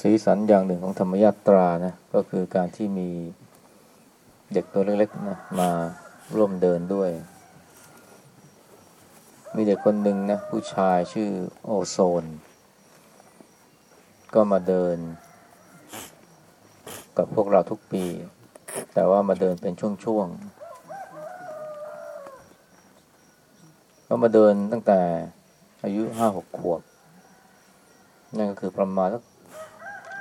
สีสันอย่างหนึ่งของธรรมยาตรานะก็คือการที่มีเด็กตัวเล็กๆนะมาร่วมเดินด้วย มีเด็กคนหนึ่งนะผู้ชายชื่อโอโซน ก็มาเดิน กับพวกเราทุกปี แต่ว่ามาเดินเป็นช่วงๆก็มาเดินตั้งแต่ อายุห้าหกขวบ นั่นก็คือประมาณสัก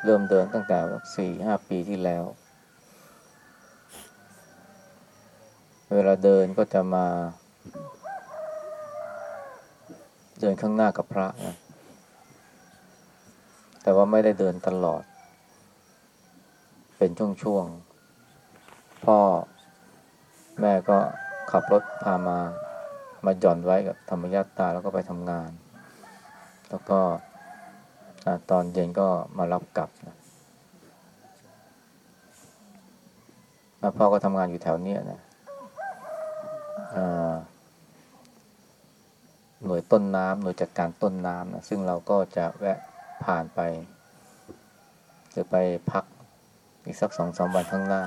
เริ่มเดินตั้งแต่สี่ห้าปีที่แล้ว เวลาเดินก็จะมา เดินข้างหน้ากับพระนะแต่ว่าไม่ได้เดินตลอด เป็นช่วงๆ พ่อแม่ก็ขับรถพามา มาหย่อนไว้กับธรรมญาตาแล้วก็ไปทำงาน แล้วก็ตอนเย็นก็มารับกลับนะพ่อก็ทำงานอยู่แถวเนี้ยนะหน่วยต้นน้ำหน่วยจัดการต้นน้ำนะซึ่งเราก็จะแวะผ่านไปจะไปพักอีกสักสองสามวันข้างหน้า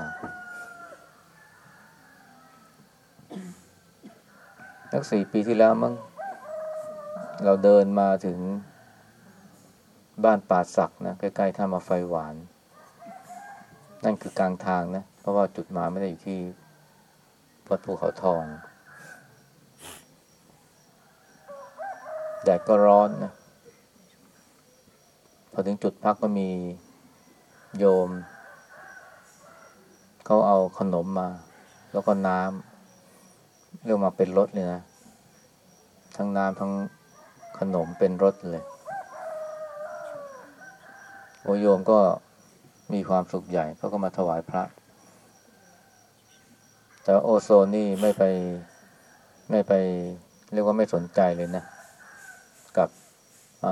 สักสี่ปีที่แล้วมั้งเราเดินมาถึงบ้านป่าสักนะใกล้ๆท่ามาไฟหวาน นั่นคือกลางทางนะ เพราะว่าจุดหมายไม่ได้อยู่ที่วัดภูเขาทองแดดก็ร้อนนะพอถึงจุดพักก็มีโยม เขาเอาขนมมา แล้วก็น้ำ เรียกมาเป็นรถเลยนะ ทั้งน้ำทั้งขนมเป็นรถเลยโอโยมก็มีความสุขใหญ่เขาก็มาถวายพระ แต่โอโซนนี่ไม่ไปไม่ไป เรียกว่าไม่สนใจเลยนะ กับอ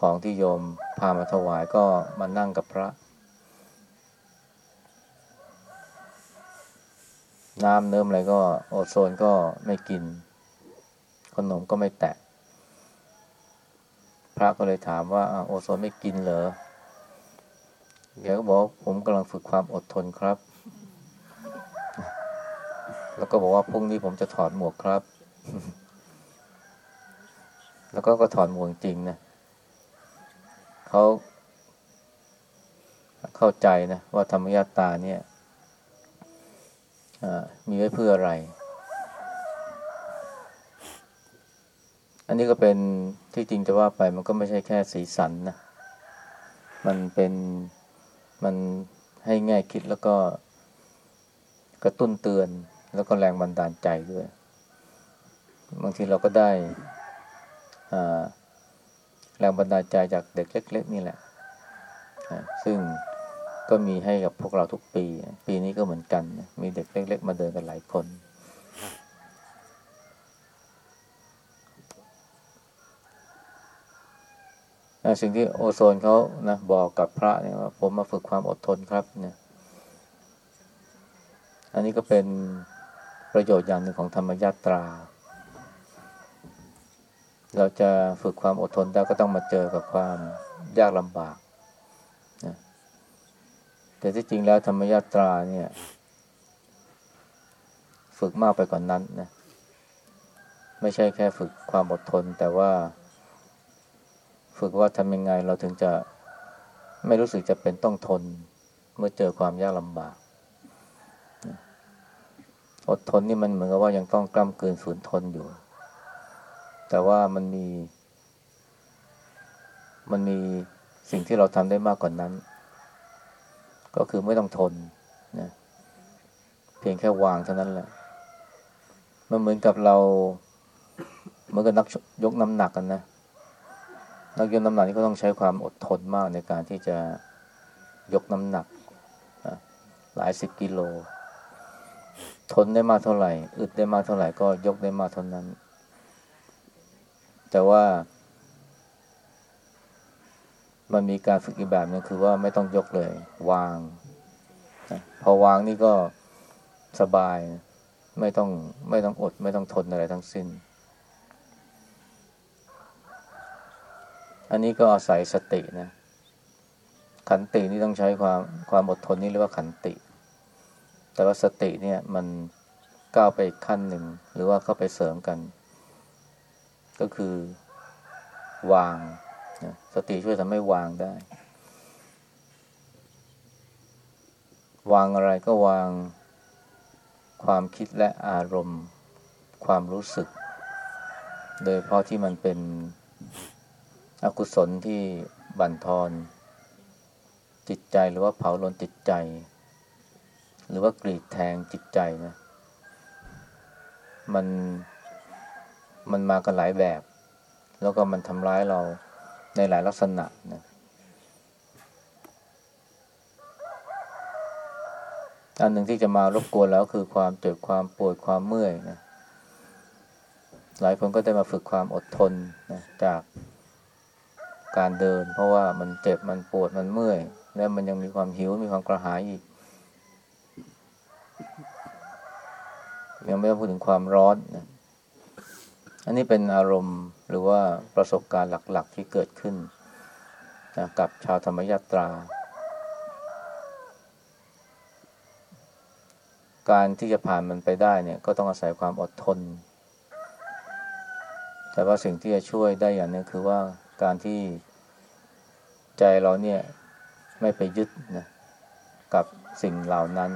ของที่โยมพามาถวายก็มานั่งกับพระ น้ำเนิ้มอะไรก็โอโซนก็ไม่กิน ขนมก็ไม่แตะ พระก็เลยถามว่าโอโซนไม่กินเหรอแกก็บอกผมกำลังฝึกความอดทนครับ แล้วก็บอกว่าพรุ่งนี้ผมจะถอดหมวกครับ แล้วก็ก็ถอดหมวกจริงนะเขาเข้าใจนะว่าธรรมยาตาเนี่ย มีไว้เพื่ออะไร อันนี้ก็เป็นที่จริงจะว่าไปมันก็ไม่ใช่แค่สีสันนะ มันเป็นมันให้ง่ายคิดแล้วก็กระตุ้นเตือนแล้วก็แรงบันดาลใจด้วย บางทีเราก็ได้แรงบันดาลใจจากเด็กเล็ก ๆ นี่แหละ ซึ่ง ก็มีให้กับพวกเราทุกปี ปีนี้ก็เหมือนกัน มีเด็กเล็ก ๆ มาเดินกันหลายคน สิ่งที่โอโซนเขานะบอกกับพระเนี่ยว่าผมมาฝึกความอดทนครับเนี่ย อันนี้ก็เป็นประโยชน์อย่างหนึ่งของธรรมยาตรา เราจะฝึกความอดทนได้ก็ต้องมาเจอกับความยากลำบาก แต่ที่จริงแล้วธรรมยาตราเนี่ย ฝึกมากไปกว่านนั้นนะ ไม่ใช่แค่ฝึกความอดทน แต่ว่า ฝึกว่าทำยังไงเราถึงจะไม่รู้สึกจะเป็นต้องทน เมื่อเจอความยากลำบาก อดทนนี่มันเหมือนกับว่ายังต้องกล้ำกลืนฝืนทนอยู่ แต่ว่ามันมี มันมีสิ่งที่เราทำได้มากกว่านนั้น ก็คือไม่ต้องทนนะเพียงแค่วางเท่านั้นแหละมันเหมือนกับเราเหมือนกับนักยกน้ำหนักกันนะนักยกน้ำหนักนี่ก็ต้องใช้ความอดทนมากในการที่จะยกน้ำหนักหลายสิบกิโล ทนได้มากเท่าไหร่ อึดได้มากเท่าไหร่ก็ยกได้มากเท่านั้น แต่ว่า มันมีการฝึกอีกแบบนึงคือว่าไม่ต้องยกเลย วางพอวางนี่ก็สบาย ไม่ต้องไม่ต้องอด ไม่ต้องทนอะไรทั้งสิ้น อันนี้ก็อาศัยสตินะ ขันตินี่ต้องใช้ความความอดทนนี่เรียกว่าขันติ แต่ว่าสติเนี่ยมันก้าวไปอีกขั้นหนึ่ง หรือว่าเข้าไปเสริมกัน ก็คือวาง ติช่วยทำให้วางได้ วางอะไรก็วางความคิดและอารมณ์ ความรู้สึก โดยเพราะที่มันเป็นอกุศลที่บั่นทอน จิตใจหรือว่าเผาลนจิตใจ หรือว่ากรีดแทงจิตใจนะมันมันมากันหลายแบบ แล้วก็มันทำร้ายเรา ในหลายลักษณะนะอันหนึ่งที่จะมารบกวนแล้วคือความเจ็บความปวดความเมื่อยนะหลายคนก็ได้มาฝึกความอดทนนะจากการเดิน เพราะว่ามันเจ็บมันปวดมันเมื่อย แล้วมันยังมีความหิวมีความกระหายอีก ยังไม่ต้องพูดถึงความร้อนนะ อันนี้เป็นอารมณ์หรือว่าประสบการณ์หลักๆที่เกิดขึ้นนะกับชาวธรรมยาตรา การที่จะผ่านมันไปได้เนี่ยก็ต้องอาศัยความอดทน แต่ว่าสิ่งที่จะช่วยได้อย่างนึงคือว่าการที่ใจเราเนี่ยไม่ไปยึดนะกับสิ่งเหล่านั้น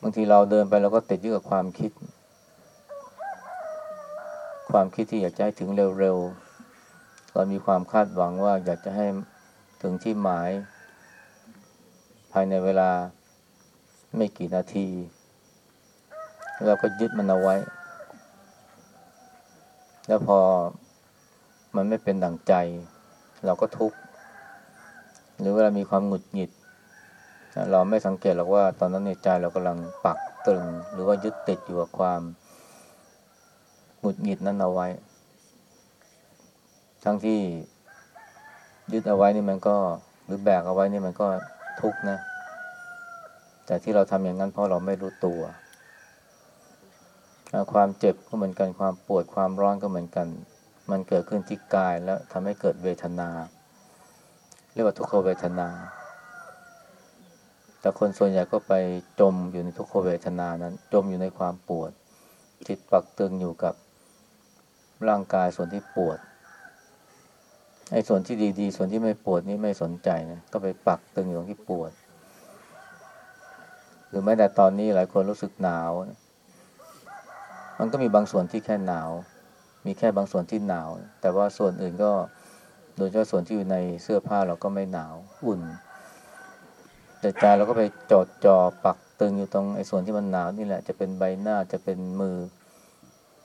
บางทีเราเดินไปเราก็ติดยึดกับความคิด ความคิดที่อยากจะให้ถึงเร็วๆ เรามีความคาดหวังว่าอยากจะให้ถึงที่หมาย ภายในเวลาไม่กี่นาที เราก็ยึดมันเอาไว้ แล้วพอมันไม่เป็นดั่งใจ เราก็ทุกข์ หรือเวลามีความหงุดหงิด เราไม่สังเกตหรอกว่าตอนนั้นในใจเรากำลังปักตรึง หรือว่ายึดติดอยู่กับความหงุดหงิดนั้นเอาไว้ ทั้งที่ยึดเอาไว้นี่มันก็ หรือแบกเอาไว้นี่มันก็ทุกข์นะ แต่ที่เราทำอย่างนั้นเพราะเราไม่รู้ตัวความเจ็บก็เหมือนกันความปวดความร้อนก็เหมือนกัน มันเกิดขึ้นที่กายแล้วทำให้เกิดเวทนา เรียกว่าทุกขเวทนา แต่คนส่วนใหญ่ก็ไปจมอยู่ในทุกขเวทนานั้น จมอยู่ในความปวด จิตปักตึงอยู่กับร่างกายส่วนที่ปวดไอ้ส่วนที่ดีๆ ส่วนที่ไม่ปวดนี่ไม่สนใจนะก็ไปปักตึงอยู่ตรงที่ปวด หรือแม้แต่ตอนนี้หลายคนรู้สึกหนาวมันก็มีบางส่วนที่แค่หนาว มีแค่บางส่วนที่หนาว แต่ว่าส่วนอื่นก็ โดยเฉพาะส่วนที่อยู่ในเสื้อผ้าเราก็ไม่หนาว อุ่น แต่ใจเราก็ไปจดจ่อปักตึงอยู่ตรงไอ้ส่วนที่มันหนาวนี่แหละ จะเป็นใบหน้าจะเป็นมือ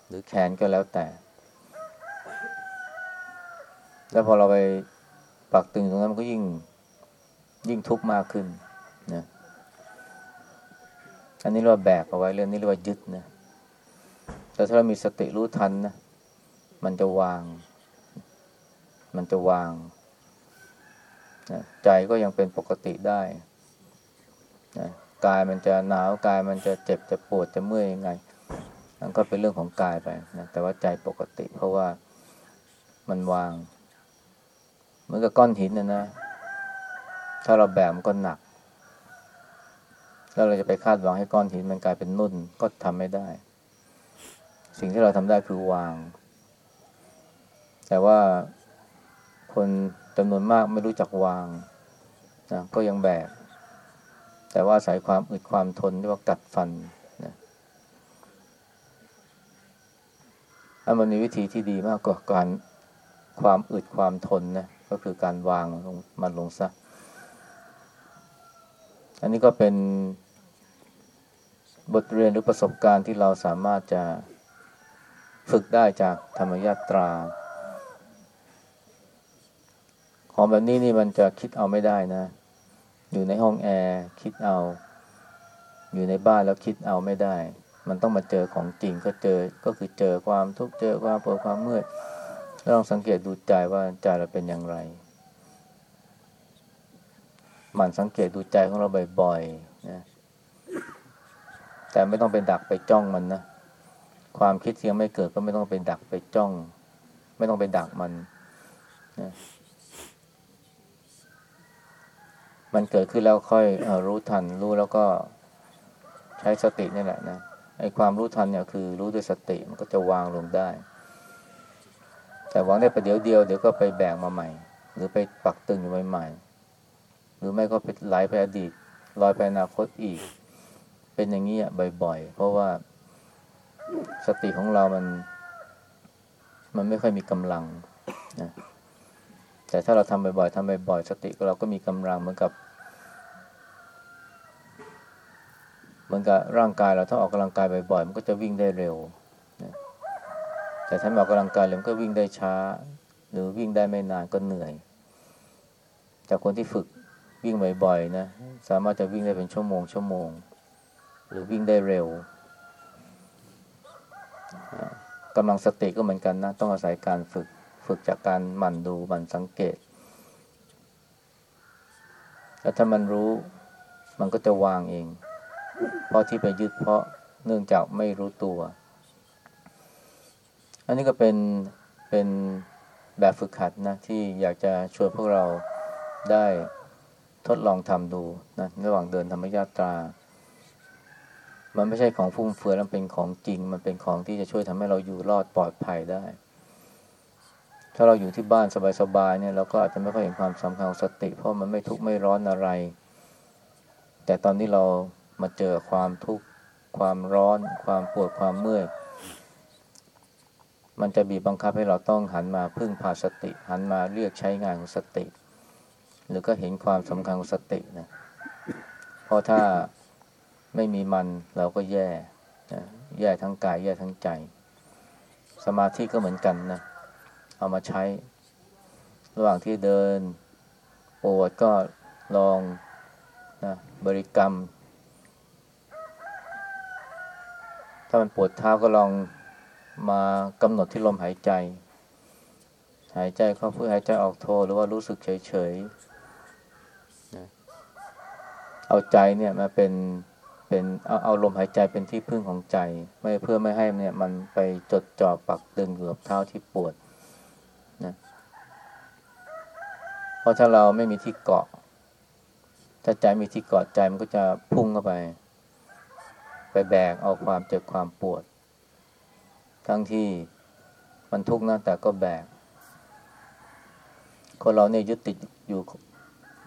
หรือแขนก็แล้วแต่ แล้วพอเราไปปักตึงตรงนั้นมันก็ยิ่งยิ่งทุกข์มากขึ้นนะอันนี้เรียกว่าแบกเอาไว้เรื่องนี้เรียกว่ายึดนะแต่ถ้าเรามีสติรู้ทันนะมันจะวาง มันจะวางนะใจก็ยังเป็นปกติได้ นะกายมันจะหนาวกายมันจะเจ็บจะปวดจะเมื่อยยังไงนั่นก็เป็นเรื่องของกายไปนะแต่ว่าใจปกติ เพราะว่ามันวางเหมือนกับก้อนหินนะนะ ถ้าเราแบกมันก็หนัก แล้วเราจะไปคาดหวังให้ก้อนหินมันกลายเป็นนุ่นก็ทำไม่ได้ สิ่งที่เราทำได้คือวาง แต่ว่าคนจำนวนมากไม่รู้จักวางนะก็ยังแบก แต่ว่าอายความอึดความทนที่ว่ากัดฟันนะอันมันมีวิธีที่ดีมากกว่าการความอึดความทนนะก็คือการวางลงมันลงซะ อันนี้ก็เป็นบทเรียนหรือประสบการณ์ที่เราสามารถจะฝึกได้จากธรรมยาตรา ของแบบนี้นี่มันจะคิดเอาไม่ได้นะ อยู่ในห้องแอร์คิดเอา อยู่ในบ้านแล้วคิดเอาไม่ได้ มันต้องมาเจอของจริงก็เจอก็คือเจอความทุกข์เจอความปวดความเมื่อยลองสังเกตดูใจว่าใจเราเป็นอย่างไรมันสังเกตดูใจของเราบ่อยๆนะแต่ไม่ต้องไปดักไปจ้องมันนะความคิดที่ยงไม่เกิดก็ไม่ต้องไปดักไปจ้อง ไม่ต้องไปดักมันนะ มันเกิดขึ้นแล้วค่อยอรู้ทัน รู้แล้วก็ใช้สตินี่แหละนะไอ้ความรู้ทันเนี่ยคือรู้ด้วยสติมันก็จะวางลงได้ แต่วางได้ประเดี๋ยวเดียวเดี๋ยวก็ไปแบกมาใหม่ หรือไปปักตึงอยู่ใหม่ๆหรือไม่ก็ไปไหลไปอดีตลอยไปอนาคตอีก เป็นอย่างนี้บ่อย ๆ เพราะว่าสติของเรามัน มันไม่ค่อยมีกำลังนะแต่ถ้าเราทำบ่อยๆทำบ่อยๆสติเราก็มีกำลังเหมือนกับเห มือนกับร่างกายเราถ้าออกกำลังกายบ่อยๆ มันก็จะวิ่งได้เร็ว แต่ถ้าไม่ออกกำลังกายเลยมันก็วิ่งได้ช้า หรือวิ่งได้ไม่นานก็เหนื่อยจากคนที่ฝึกวิ่งบ่อยๆนะสามารถจะวิ่งได้เป็นชั่วโมงชั่วโมง หรือวิ่งได้เร็วกำลังสติก็เหมือนกันนะ ต้องอาศัยการฝึกฝึกจากการหมั่นดูหมั่นสังเกต แล้วถ้ามันรู้มันก็จะวางเอง เพราะที่ไปยึดเพราะเนื่องจากไม่รู้ตัว อันนี้ก็เป็นเป็นแบบฝึกหัดนะที่อยากจะชวนพวกเราได้ทดลองทำดูนะระหว่างเดินธรรมยาตรา มันไม่ใช่ของฟุ่มเฟือยมันเป็นของจริง มันเป็นของที่จะช่วยทำให้เราอยู่รอดปลอดภัยได้ ถ้าเราอยู่ที่บ้านสบายๆเนี่ยเราก็อาจจะไม่ค่อยเห็นความสำคัญของสติ เพราะมันไม่ทุกข์ไม่ร้อนอะไร แต่ตอนที่เรา มาเจอความทุกข์ความร้อน ความปวดความเมื่อย มันจะบีบบังคับให้เราต้องหันมาพึ่งพาสติ หันมาเรียกใช้งานของสติ หรือก็เห็นความสำคัญของสตินะเพราะถ้าไม่มีมันเราก็แย่นะแย่ทั้งกายแย่ทั้งใจ สมาธิก็เหมือนกันนะเอามาใช้ ระหว่างที่เดินปวดก็ลองนะบริกรรม ถ้ามันปวดเท้าก็ลองมากำหนดที่ลมหายใจ หายใจเข้าเพื่อหายใจออกโทหรือว่ารู้สึกเฉยๆเอาใจเนี่ยมาเป็นเป็นเอาเอาลมหายใจเป็นที่พึ่งของใจ ไม่เพื่อไม่ให้เนี่ยมันไปจดจ่อปักตึงอยู่กับเท้าที่ปวดนะเพราะถ้าเราไม่มีที่เกาะ ถ้าใจมีที่เกาะใจมันก็จะพุ่งเข้าไป ไปแบกเอาความเจ็บความปวด ทั้งที่มันทุกข์นะแต่ก็แบก คนเราเนี่ยยึดติดอยู่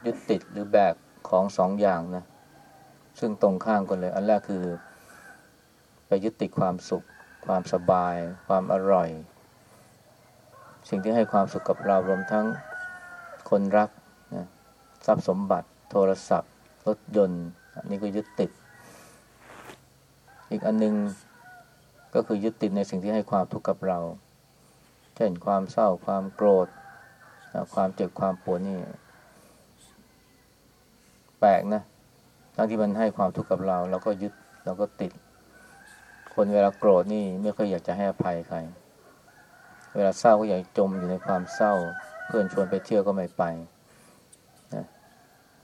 ยึดติดหรือแบกของสองอย่างนะ ซึ่งตรงข้ามกันเลย อันแรกคือ ไปยึดติดความสุข ความสบาย ความอร่อย สิ่งที่ให้ความสุขกับเรารวมทั้งคนรักนะทรัพย์สมบัติ โทรศัพท์ รถยนต์ อันนี้ก็ยึดติด อีกอันนึงก็คือยึดติดในสิ่งที่ให้ความทุกข์กับเรา เช่นความเศร้าความโกรธ ความเจ็บความปวดนี่ แปลกนะทั้งที่มันให้ความทุกข์กับเราเราก็ยึดเราก็ติด คนเวลาโกรธนี่ไม่ค่อยอยากจะให้อภัยใคร เวลาเศร้าก็อยากจมอยู่ในความเศร้า เพื่อนชวนไปเที่ยวก็ไม่ไปนะ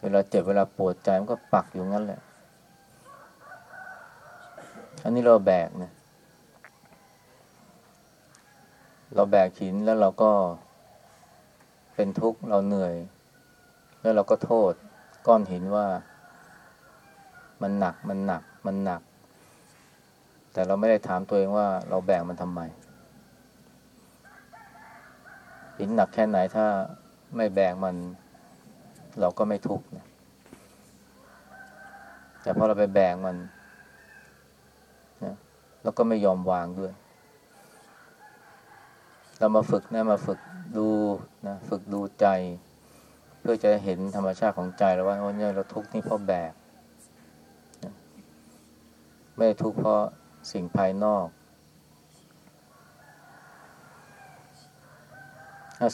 เวลาเจ็บเวลาปวดใจมันก็ปักอยู่งั้นแหละ อันนี้เราแบกนะ เราแบกหินแล้วเราก็เป็นทุกข์เราเหนื่อย แล้วเราก็โทษ ก้อนหินว่า มันหนักมันหนัก มันหนัก แต่เราไม่ได้ถามตัวเองว่า เราแบกมันทำไม หินหนักแค่ไหนถ้าไม่แบกมัน เราก็ไม่ทุกข์นะแต่พอเราไปแบกมัน นะเราก็ไม่ยอมวางด้วย เรามาฝึกนะมาฝึกดูนะฝึกดูใจ เพื่อจะเห็นธรรมชาติของใจแล้วว่าเนี่ยเราทุกข์นี่เพราะแบกไม่ได้ทุกข์เพราะสิ่งภายนอก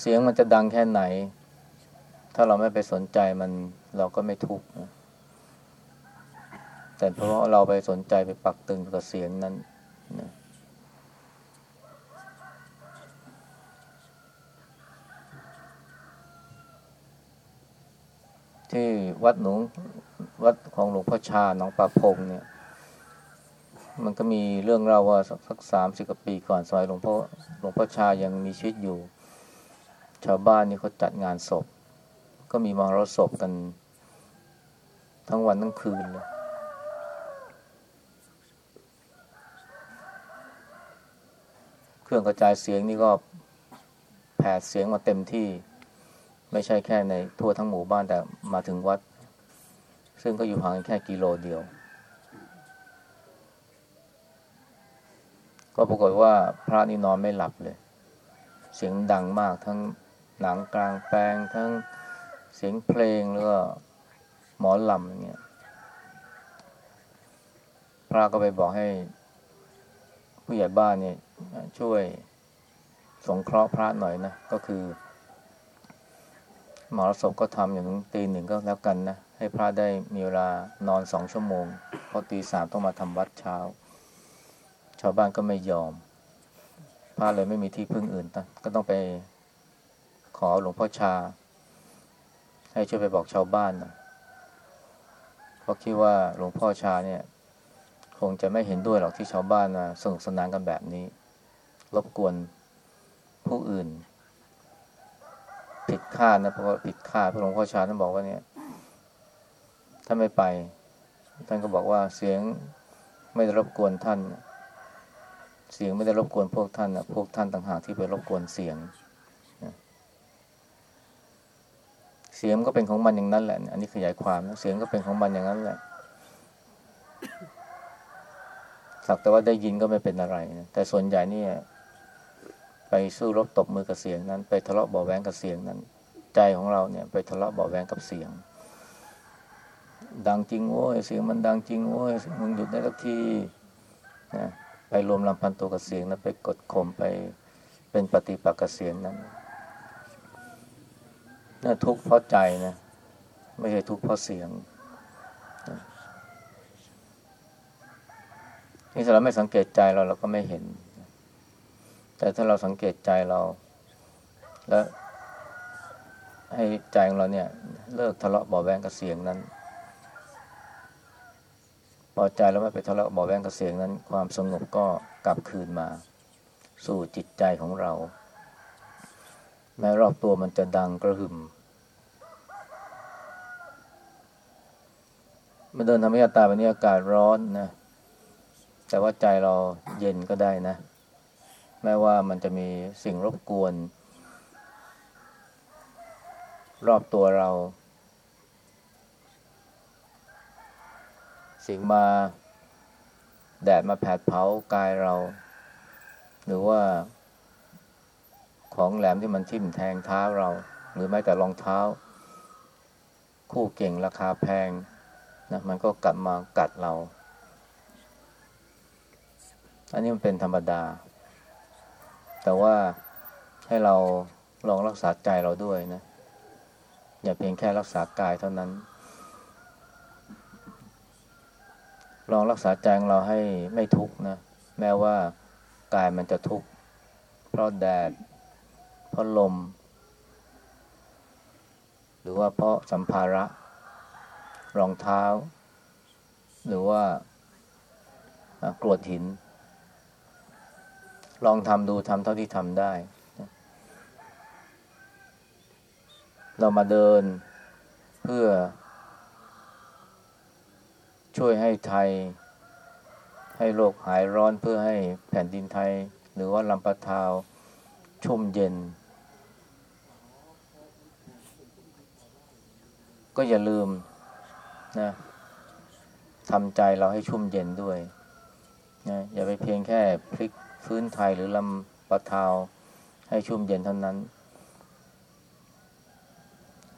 เสียงมันจะดังแค่ไหน ถ้าเราไม่ไปสนใจมันเราก็ไม่ทุกข์แต่เพราะเราไปสนใจไปปักตึงกับเสียงนั้น นะที่วัดหนุงวัดของหลวงพ่อชาหนองปลาพงเนี่ย มันก็มีเรื่องเล่าว่าสักสามสิบกว่าปีก่อนสมัยหลวงพ่อหลวงพ่อชายังมีชีวิตอยู่ ชาวบ้านนี่เขาจัดงานศพ ก็มีมารศพกัน ทั้งวันทั้งคืนเลย เครื่องกระจายเสียงนี่ก็แผดเสียงมาเต็มที่ ไม่ใช่แค่ในทั่วทั้งหมู่บ้านแต่มาถึงวัด ซึ่งก็อยู่ห่างกันแค่กิโลเดียว ก็ปรากฏว่าพระนี่นอนไม่หลับเลย เสียงดังมากทั้งหนังกลางแปลงทั้งเสียงเพลงแล้วก็หมอลำอย่างเงี้ยพระก็ไปบอกให้ ผู้ใหญ่บ้านเนี่ยช่วยสงเคราะห์พระหน่อยนะ ก็คือ หมอรสพก็ทำอย่างถึงตีหนึ่งก็แล้วกันนะ ให้พระได้มีเวลานอนสองชั่วโมง เพราะตีสามต้องมาทำวัดเช้า ชาวบ้านก็ไม่ยอม พระเลยไม่มีที่พึ่งอื่นตั้งก็ต้องไปขอหลวงพ่อชา ให้ช่วยไปบอกชาวบ้านนะเพราะคิดว่าหลวงพ่อชาเนี่ย คงจะไม่เห็นด้วยหรอกที่ชาวบ้านนะสนุกสนานกันแบบนี้ รบกวนผู้อื่น ผิดคาดนะเพราะว่าผิดคาดพระหลวงพ่อชาท่านบอกว่าเนี่ย ถ้าไม่ไป ท่านก็บอกว่าเสียงไม่ได้รบกวนท่าน เสียงไม่ได้รบกวนพวกท่านนะพวกท่านต่างหากที่ไปรบกวนเสียงเสียงก็เป็นของมันอย่างนั้นแหละ อันนี้ขยายความนะเสียงก็เป็นของมันอย่างนั้นแหละ สักแต่ว่าได้ยินก็ไม่เป็นอะไรนะแต่ส่วนใหญ่เนี่ย ไปสู้รบตบมือกับเสียงนั้น ไปทะเลาะเบาะแวงกับเสียงนั้น ใจของเราเนี่ย ไปทะเลาะเบาะแวงกับเสียง ดังจริงโว้ยเสียงมันดังจริงโว้ยมึงหยุดได้สักทีนะไปรวมลำพันตัวกับเสียงนั้นไปกดข่มไปเป็นปฏิปักษ์กับเสียงนั้นน่าทุกข์เพราะใจนะไม่ใช่ทุกข์เพราะเสียง นี่ถ้าเราไม่สังเกตใจเราเราก็ไม่เห็น แต่ถ้าเราสังเกตใจเรา แล้วให้ใจของเราเนี่ย เลิกทะเลาะเบาแวงกับเสียงนั้นพอใจแล้วไม่ไปทะเลาะเบาแวงกับเสียงนั้น ความสงบก็กลับคืนมา สู่จิตใจของเรา แม้รอบตัวมันจะดังกระหึ่มมาเดินธรรมยาตาวันนี้อากาศร้อนนะ แต่ว่าใจเราเย็นก็ได้นะ แม้ว่ามันจะมีสิ่งรบกวน รอบตัวเรา สิ่งมา แดดมาแผดเผากายเรา หรือว่าของแหลมที่มันทิ่มแทงเท้าเรา หรือแม้แต่รองเท้า คู่เก่งราคาแพงนะมันก็กลับมากัดเรา อันนี้มันเป็นธรรมดา แต่ว่าให้เราลองรักษาใจเราด้วยนะ อย่าเพียงแค่รักษากายเท่านั้น ลองรักษาใจของเราให้ไม่ทุกข์นะ แม้ว่ากายมันจะทุกข์ เพราะแดด เพราะลม หรือว่าเพราะสัมภาระ รองเท้า หรือว่ากรวดหิน ลองทำดูทำเท่าที่ทำได้ เรามาเดินเพื่อ ช่วยให้ไทย ให้โลกหายร้อนเพื่อให้แผ่นดินไทย หรือว่าลำปะทาวชุ่มเย็น ก็อย่าลืมนะทำใจเราให้ชุ่มเย็นด้วยนะอย่าไปเพียงแค่พลิก พื้นไทยหรือลำปะทาวให้ชุ่มเย็นเท่านั้น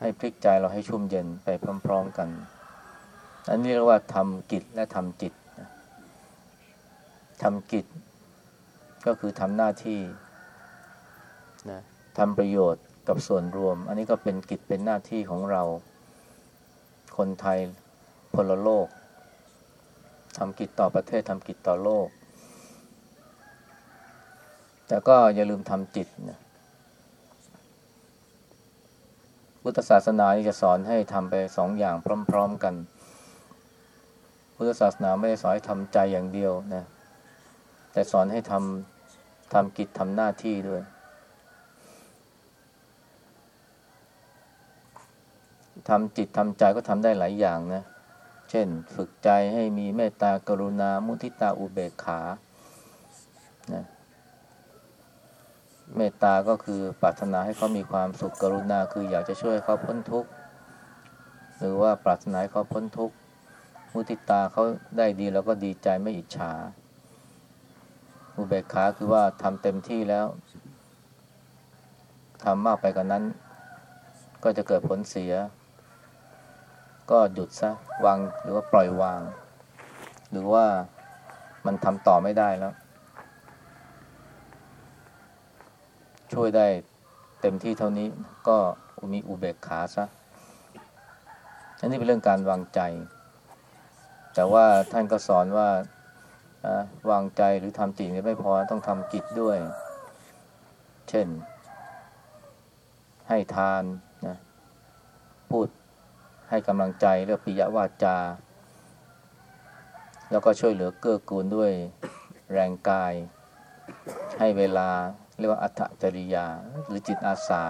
ให้พลิกใจเราให้ชุ่มเย็นไปพร้อมๆกัน อันนี้เรียกว่าทำกิจและทำจิตทำกิจ ก็คือทำหน้าที่นะทำประโยชน์กับส่วนรวม อันนี้ก็เป็นกิจเป็นหน้าที่ของเรา คนไทยพลโลกทำกิจต่อประเทศทำกิจต่อโลก แต่ก็อย่าลืมทำจิตนะพุทธศาสนาจะสอนให้ทำไปสองอย่างพร้อม ๆกันพุพุทธศาสนาไม่ได้สอนให้ทำใจอย่างเดียวนะ แต่สอนให้ทำทำกิจทำหน้าที่ด้วย ทำจิตทำใจก็ทำได้หลายอย่างนะ เช่น ฝึกใจให้มีเมตตากรุณา มุทิตาอุเบกขา นะ เมตตาก็คือปรารถนาให้เขามีความสุขกรุณาคืออยากจะช่วยเขาพ้นทุกข์หรือว่าปรารถนาให้เขาพ้นทุกข์มุทิตาเขาได้ดีแล้วก็ดีใจไม่อิจฉาอุเบกขาคือว่าทำเต็มที่แล้วทำมากไปกว่านนั้น ก็จะเกิดผลเสีย ก็หยุดซะวางหรือว่าปล่อยวาง หรือว่ามันทำต่อไม่ได้แล้ว ช่วยได้เต็มที่เท่านี้ก็มีอุเบกขาซะอันนี้เป็นเรื่องการวางใจ แต่ว่าท่านก็สอนว่าวางใจหรือทำจิตไม่พอต้องทำกิจด้วย เช่น ให้ทานนะพูดให้กำลังใจเรียกปิยวาจา แล้วก็ช่วยเหลือเกื้อกูลด้วยแรงกาย ให้เวลา เรียกว่าอัตจริยา หรือจิตอาสา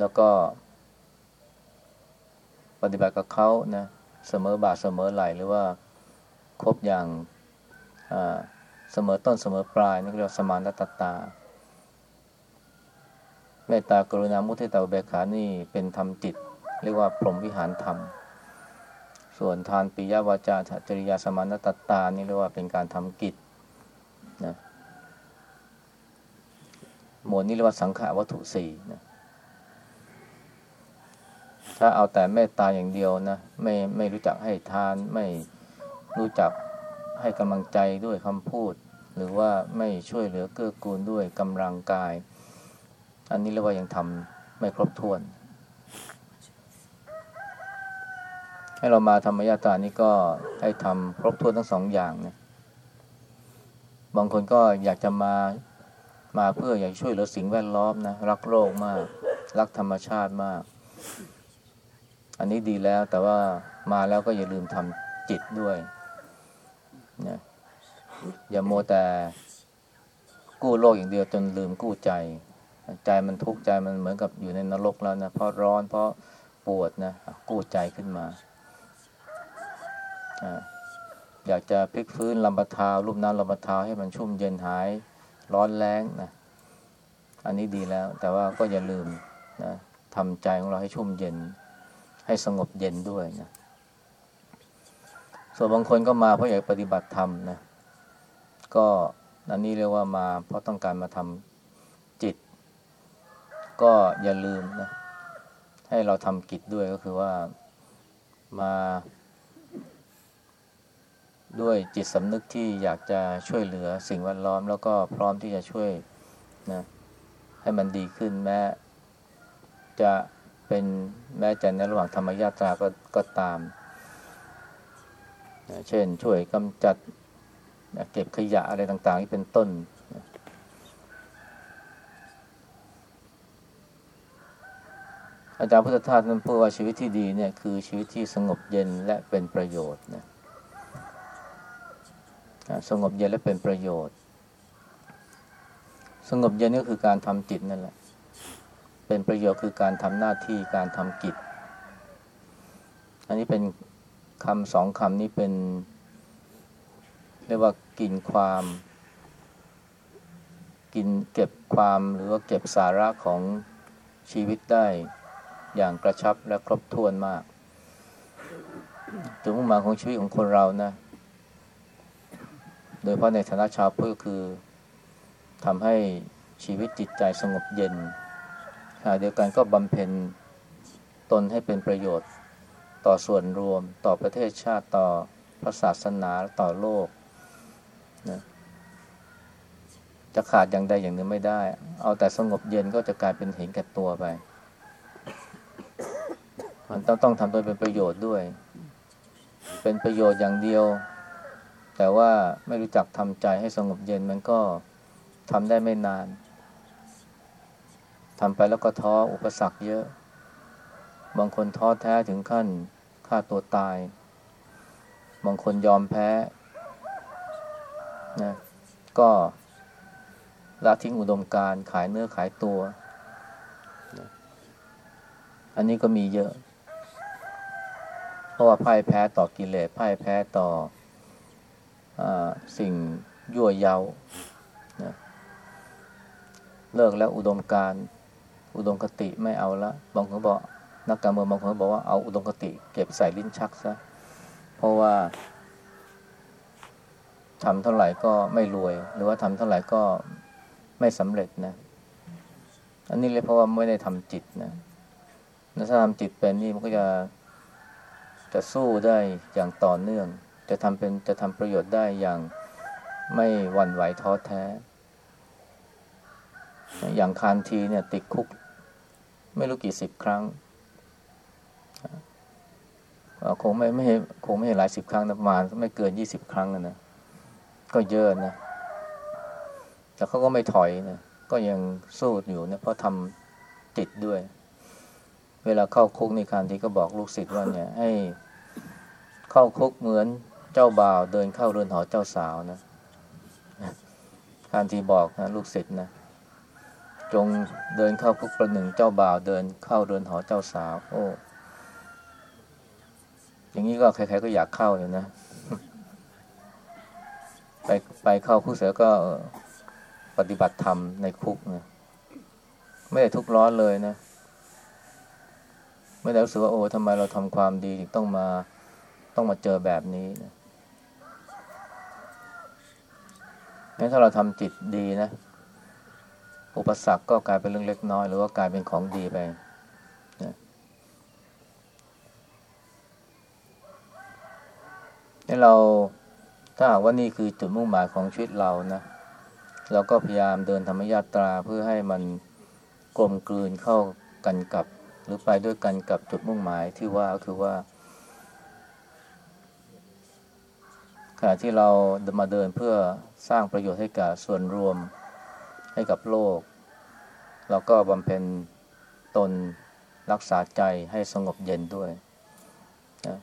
แล้วก็ปฏิบัติกับเขานะเสมอบาทเสมอไหลหรือว่าครบอย่างเสมอต้นเสมอปลายนี่เรียกสมานตตาเมตตากรุณามุทิตาเบขานี่เป็นธรรมจิต เรียกว่าพรหมวิหารธรรม ส่วนทานปิยวาจาจริยาสมานตตานี่เรียกว่าเป็นการทำกิจนะ หมวดนี้เรียกว่าสังขาวัตถุสี่นะถ้าเอาแต่เมตตาอย่างเดียวนะไม่ไม่รู้จักให้ทานไม่รู้จักให้กำลังใจด้วยคำพูด หรือว่าไม่ช่วยเหลือเกื้อกูลด้วยกำลังกาย อันนี้เรียกว่ายังทำไม่ครบถ้วน ให้เรามาธรรมยาตานี่ก็ให้ทำครบถ้วนทั้งสองอย่างนะบางคนก็อยากจะมา มาเพื่ออยากช่วยเหลือสิ่งแวดล้อมนะรักโลกมาก รักธรรมชาติมาก อันนี้ดีแล้วแต่ว่ามาแล้วก็อย่าลืมทำจิตด้วยนะอย่าโมแต่กู้โลกอย่างเดียวจนลืมกู้ใจ ใจมันทุกข์ใจมันเหมือนกับอยู่ในนรกแล้วนะเพราะร้อนเพราะปวดนะกู้ใจขึ้นมาอยากจะพลิกฟื้นลำบะทาวรูปน้ำลำบะทาวให้มันชุ่มเย็นหาย ร้อนแรงนะ อันนี้ดีแล้ว แต่ว่าก็อย่าลืมนะทำใจของเราให้ชุ่มเย็น ให้สงบเย็นด้วยนะ ส่วนบางคนก็มาเพราะอยากปฏิบัติธรรมนะ ก็อันนี้เรียกว่ามาเพราะต้องการมาทำจิต ก็อย่าลืมนะ ให้เราทำกิจด้วยก็คือว่ามา ด้วยจิตสำนึกที่อยากจะช่วยเหลือสิ่งแวดล้อม แล้วก็พร้อมที่จะช่วยนะให้มันดีขึ้นแม้จะเป็นแม้จะในระหว่างธรรมญาตราก็ก็ตามเช่นช่วยกำจัดเก็บขยะอะไรต่างๆ ที่เป็นต้นอาจารย์พุทธทาสนั้นพูดว่าชีวิตที่ดีเนี่ยคือชีวิตที่สงบเย็นและเป็นประโยชน์นะ สงบเย็นและเป็นประโยชน์ สงบเย็นก็คือการทำจิตนั่นแหละ เป็นประโยชน์คือการทำหน้าที่การทำกิจ อันนี้เป็นคำสองคำนี้เป็น เรียกว่ากินความ กินเก็บความหรือว่าเก็บสาระของชีวิตได้อย่างกระชับและครบถ้วนมากจุดมุ่งหมายของชีวิตของคนเรานะ โดยเพราะในฐานะชาวพุทธก็คือทำให้ชีวิตจิตใจสงบเย็นขณะเดียวกันก็บำเพ็ญตนให้เป็นประโยชน์ต่อส่วนรวม ต่อประเทศชาติต่อพระศาสนาต่อโลกนะจะขาดอย่างใดอย่างหนึ่งไม่ได้ เอาแต่สงบเย็นก็จะกลายเป็นเห็นแก่ตัวไป มันต้องต้องทำโดยเป็นประโยชน์ด้วย เป็นประโยชน์อย่างเดียว แต่ว่าไม่รู้จักทำใจให้สงบเย็นมันก็ทำได้ไม่นานทำไปแล้วก็ท้ออุปสรรคเยอะ บางคนท้อแท้ถึงขั้นฆ่าตัวตาย บางคนยอมแพ้นะก็ละทิ้งอุดมการขายเนื้อขายตัว อันนี้ก็มีเยอะ เพราะว่าพ่ายแพ้ต่อกิเลสพ่ายแพ้ต่อ สิ่งยั่วเยานะเลิกแล้วอุดมการอุดมคติไม่เอาละบางคนบอกนักการเมืองบางคนบอกว่าเอาอุดมคติ เก็บใส่ลิ้นชักซะเพราะว่าทำเท่าไหร่ก็ไม่รวย หรือว่าทำเท่าไหร่ก็ไม่สำเร็จนะอันนี้เลยเพราะว่าไม่ได้ทำจิตนะถ้าทำจิตเป็นนี่มันก็จะจะสู้ได้อย่างต่อเนื่อง จะทำเป็นจะทำประโยชน์ได้อย่างไม่หวั่นไหวท้อแท้ อย่างคานทีเนี่ยติดคุก ไม่รู้กี่สิบครั้งคงไม่ไม่คงไม่หลายสิบครั้งนะประมาณไม่เกินยี่สิบครั้งนะก็เยอะนะ แต่เขาก็ไม่ถอยนะก็ยังสู้อยู่นะเพราะทำจิตด้วย เวลาเข้าคุกในคานทีก็บอกลูกศิษย์ว่าเนี่ยให้เข้าคุกเหมือน เจ้าบ่าวเดินเข้าเรือนหอเจ้าสาวนะคานที่บอกนะลูกศิษย์นะจงเดินเข้าคุกประหนึ่งเจ้าบ่าวเดินเข้าเรือนหอเจ้าสาว โอ้อย่างนี้ก็ใครๆก็อยากเข้าเลยนะไปไปเข้าคุกเสือก็ปฏิบัติธรรมในคุกนะไม่ได้ทุกร้อนเลยนะ ไม่ได้รู้สึกว่าโอ้ทำไมเราทำความดีถึงต้องมาต้องมาเจอแบบนี้นะ งั้นถ้าเราทำจิตดีนะ อุปสรรคก็กลายเป็นเรื่องเล็กน้อย หรือว่ากลายเป็นของดีไปนะให้เราถ้าหากว่านี่คือจุดมุ่งหมายของชีวิตเรานะ เราก็พยายามเดินธรรมยาตราเพื่อให้มันกลมกลืนเข้ากันกับ หรือไปด้วยกันกับจุดมุ่งหมายที่ว่าก็คือว่าขณะที่เรามาเดินเพื่อ สร้างประโยชน์ให้กับส่วนรวมให้กับโลกเราก็บำเพ็ญตนรักษาใจให้สงบเย็นด้วยนะ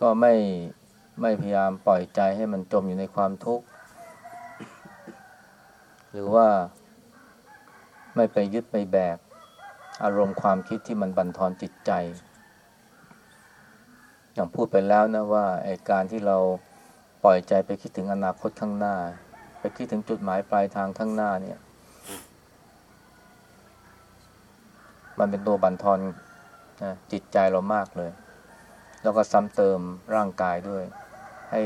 ก็ไม่ไม่พยายามปล่อยใจให้มันจมอยู่ในความทุกข์ หรือว่าไม่ไปยึดไปแบก อารมณ์ความคิดที่มันบั่นทอนจิตใจ อย่างพูดไปแล้วนะว่าไอ้การที่เราปล่อยใจไปคิดถึงอนาคตข้างหน้า ไปคิดถึงจุดหมายปลายทางข้างหน้าเนี่ย มันเป็นตัวบั่นทอนนะจิตใจเรามากเลย แล้วก็ซ้ำเติมร่างกายด้วย ให้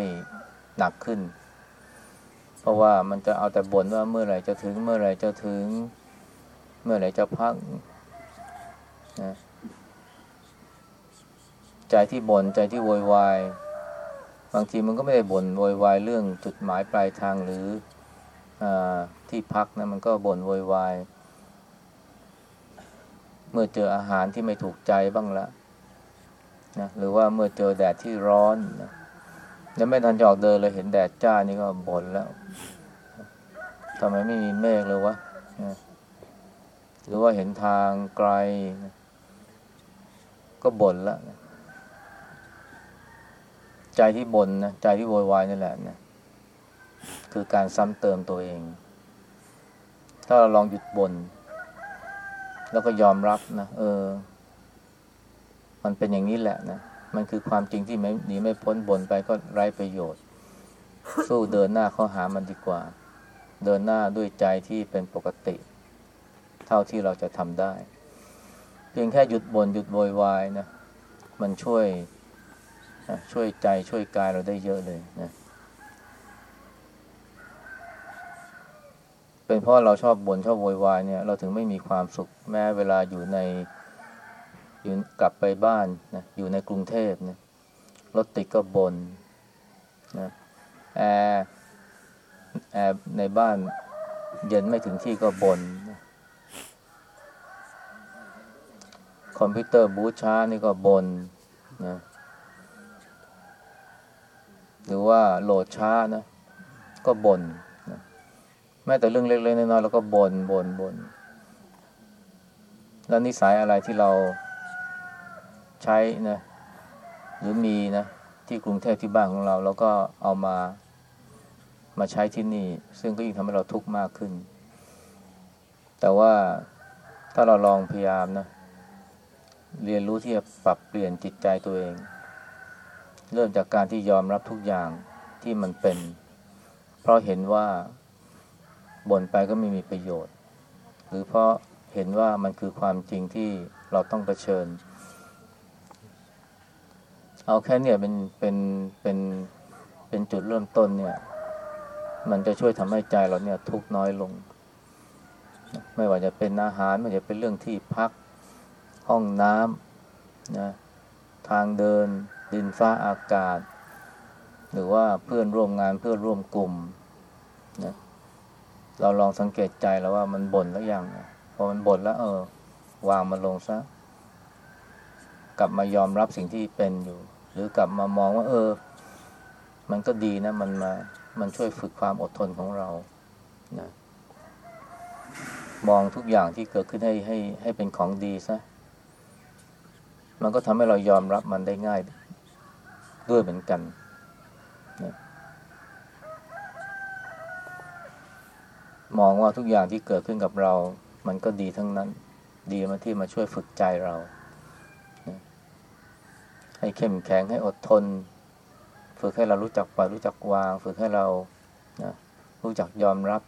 หนักขึ้น เพราะว่ามันจะเอาแต่บ่นว่าเมื่อไหร่จะถึง เมื่อไหร่จะถึง เมื่อไหร่จะพักนะ ใจที่บน่นใจที่โวยวายบางทีมันก็ไม่ได้บ่นโวยวายเรื่องจุดหมายปลายทางหรืออที่พักนะมันก็บ่นโวยวายเมื่อเจออาหารที่ไม่ถูกใจบ้างละนะหรือว่าเมื่อเจอแดดที่ร้อนนะยังไม่ทันจะออกเดินเลยเห็นแดดจ้านี่ก็บ่นแล้วทำไมไม่มีเมฆเลยวะนะหรือว่าเห็นทางไกลนะก็บ่นแล้วนะ ใจที่บนนะใจที่โวยวายนี่แหละนะคือการซ้ำเติมตัวเอง ถ้าเราลองหยุดบน แล้วก็ยอมรับนะเออ มันเป็นอย่างนี้แหละนะมันคือความจริงที่ไม่หนีไม่พ้นบนไปก็ไร้ประโยชน์ สู้เดินหน้าเข้าหามันดีกว่า เดินหน้าด้วยใจที่เป็นปกติ เท่าที่เราจะทำได้ เพียงแค่หยุดบนหยุดโวยวายนะมันช่วย ช่วยใจช่วยกายเราได้เยอะเลยนะเป็นเพราะเราชอบบ่นชอบโวยวายเนี่ย เราถึงไม่มีความสุขแม้เวลาอยู่ในอยู่กลับไปบ้านนะอยู่ในกรุงเทพนะรถติดก็บ่นนะแอร์แอร์ในบ้านเย็นไม่ถึงที่ก็บ่นนะคอมพิวเตอร์บู ช้านี่ก็บ่นนะ หรือว่าโหลดช้านะก็บ่นนะแม้แต่เรื่องเล็กๆน้อยๆเราก็บ่นบ่นบ่นแล้วนิสัยอะไรที่เราใช้นะหรือมีนะที่กรุงเทพที่บ้านของเราแล้วก็เอามามาใช้ที่นี่ ซึ่งก็ยิ่งทำให้เราทุกข์มากขึ้น แต่ว่าถ้าเราลองพยายามนะเรียนรู้ที่จะปรับเปลี่ยนจิตใจตัวเอง เริ่มจากการที่ยอมรับทุกอย่างที่มันเป็น เพราะเห็นว่าบ่นไปก็ไม่มีประโยชน์ หรือเพราะเห็นว่ามันคือความจริงที่เราต้องเผชิญ เอาแค่เนี่ยเป็นเป็นเป็นเป็นจุดเริ่มต้นเนี่ย มันจะช่วยทำให้ใจเราเนี่ยทุกน้อยลง ไม่ว่าจะเป็นอาหาร ไม่ว่าจะเป็นเรื่องที่พัก ห้องน้ำนะทางเดิน ดินฟ้าอากาศ หรือว่าเพื่อนร่วมงานเพื่อนร่วมกลุ่มนะเราลองสังเกตใจแล้วว่ามันบ่นแล้วยังพอมันบ่นแล้ว เออ วางมันลงซะกลับมายอมรับสิ่งที่เป็นอยู่ หรือกลับมามองว่า เออ มันก็ดีนะ มันมามันช่วยฝึกความอดทนของเรานะมองทุกอย่างที่เกิดขึ้นให้ให้ให้เป็นของดีซะ มันก็ทำให้เรายอมรับมันได้ง่าย ด้วยเหมือนกันนะมองว่าทุกอย่างที่เกิดขึ้นกับเรา มันก็ดีทั้งนั้น ดีมาที่มาช่วยฝึกใจเรา ให้เข้มแข็งให้อดทน ฝึกให้เรารู้จักปล่อยรู้จักวาง ฝึกให้เรานะรู้จักยอมรับ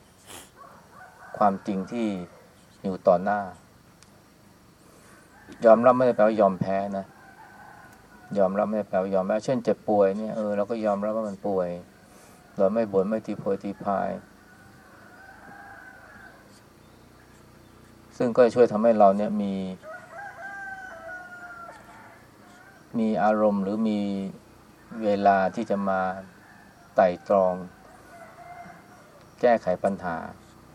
ความจริงที่อยู่ต่อหน้า ยอมรับไม่ได้แปลว่ายอมแพ้นะ ยอมรับไม่แปลว่ายอมแพ้เช่นเจ็บป่วยเนี่ยเออเราก็ยอมรับว่ามันป่วยเราไม่บ่นไม่ตีโพยตีพาย ซึ่งก็จะช่วยทำให้เราเนี่ยมี มีอารมณ์หรือมีเวลาที่จะมาไต่ตรอง แก้ไขปัญหา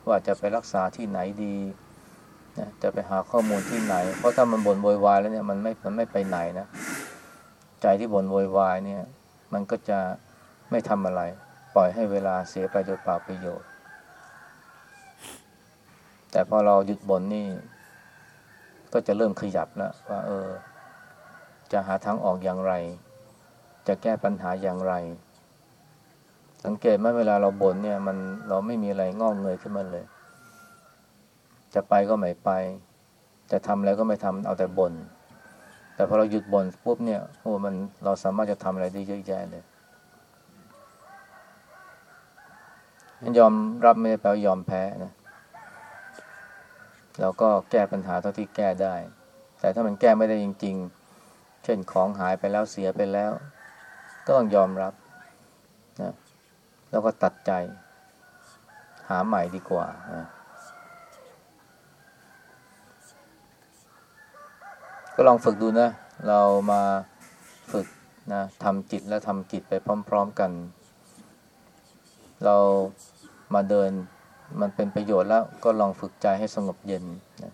ว่าจะไปรักษาที่ไหนดีนะจะไปหาข้อมูลที่ไหน เพราะถ้ามันบ่นโวยวายแล้วเนี่ยมันไม่มันไม่ไปไหนนะ ใจที่บ่นโวยวายเนี่ย มันก็จะไม่ทำอะไร ปล่อยให้เวลาเสียไปโดยเปล่าประโยชน์ แต่พอเราหยุดบ่นนี่ ก็จะเริ่มขยับแล้วว่า เออ จะหาทางออกอย่างไร จะแก้ปัญหาอย่างไร สังเกตไหมเวลาเราบ่นเนี่ย มันเราไม่มีอะไรงอกเงยขึ้นมาเลย จะไปก็ไม่ไป จะทำอะไรก็ไม่ทำเอาแต่บน่น แต่พอเราหยุดบ่นปุ๊บเนี่ยโอ้มันเราสามารถจะทำอะไรได้เยอะแยะเลยยอมรับไม่ได้แปลว่ายอมแพ้นะเราก็แก้ปัญหาเท่าที่แก้ได้ แต่ถ้ามันแก้ไม่ได้จริง ๆ เช่นของหายไปแล้วเสียไปแล้ว ก็ต้องยอมรับนะแล้วก็ตัดใจ หาใหม่ดีกว่านะ ก็ลองฝึกดูนะ เรามาฝึกนะทำจิตและทำจิตไปพร้อม ๆกัน เรามาเดินมันเป็นประโยชน์แล้วก็ลองฝึกใจให้สงบเย็นนะ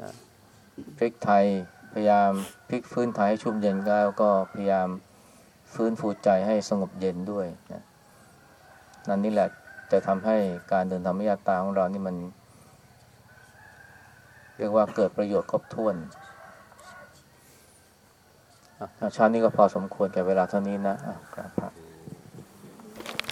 นะพลิกไทยพยายามพลิกฟื้นไทยให้ชุ่มเย็นแล้วก็พยายามฟื้นฟูใจให้สงบเย็นด้วยนะนั่นนี่แหละจะทำให้การเดินธรรมยาตาของเรานี่มัน รียกว่าเกิดประโยชน์ครบถ้วนเช้านี้ก็พอสมควรแก่เวลาเท่านี้นะอะกราบพระ